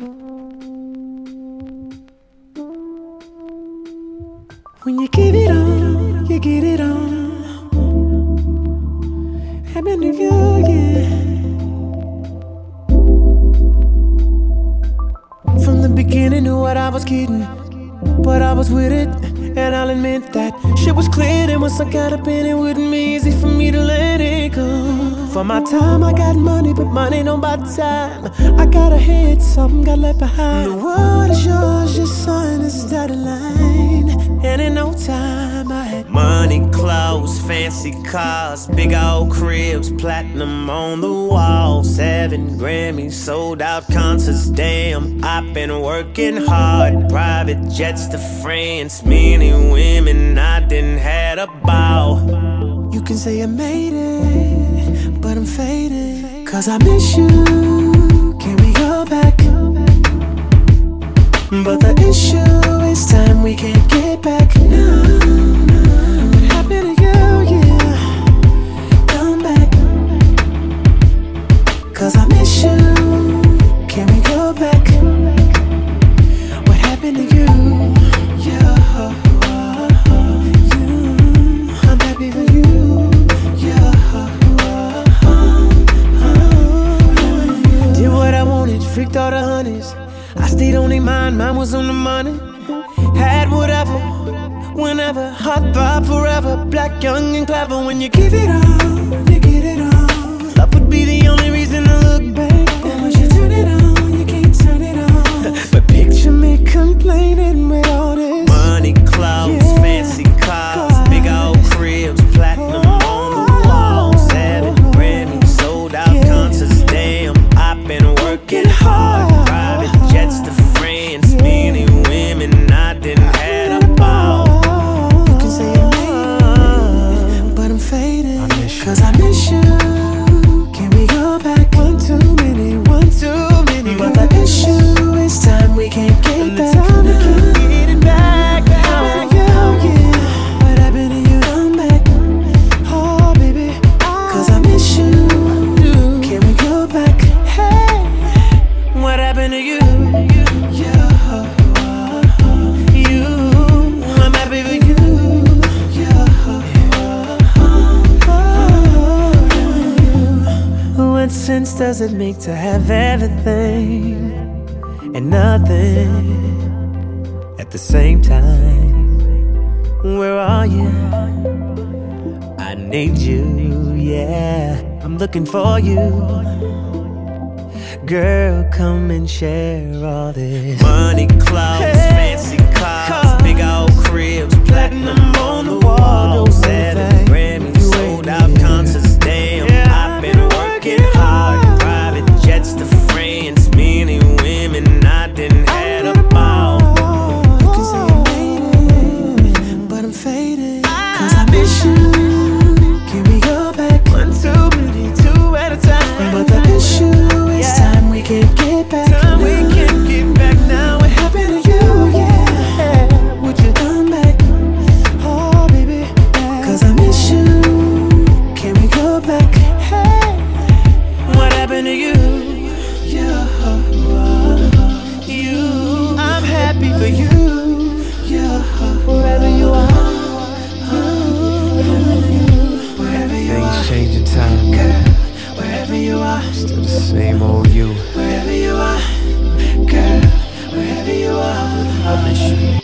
When you give it on, you get it on. Happy New Year, yeah. From the beginning, knew what I was getting, but I was with it, and I'll admit that shit was clear. And once I got up in it, wouldn't be easy for me to let it. For my time, I got money, but money don't buy time. I gotta hit something got left behind. The world is yours, your son is dotted line. And in no time, I had Money, clothes, fancy cars, big old cribs, platinum on the wall. Seven Grammys, sold out concerts, damn. I've been working hard, private jets to France, many women I didn't had a ball. You can say I made it, I'm faded. Cause I miss you. Can we go back? But the issue is time we can't get back. No, I stayed on their mind, mine was on the money. Had whatever, whenever, hot thought forever. Black, young, and clever. When you give it all, you get Sense does it make to have everything and nothing at the same time? Where are you? I need you, yeah. I'm looking for you. Girl, come and share all this. Money, clothes, Hey, you. You, you. I'm happy for you. You, wherever you are. Wherever you are. Change the time, girl. Wherever you are, still the same old you. Wherever you are, girl. Wherever you are, I miss you.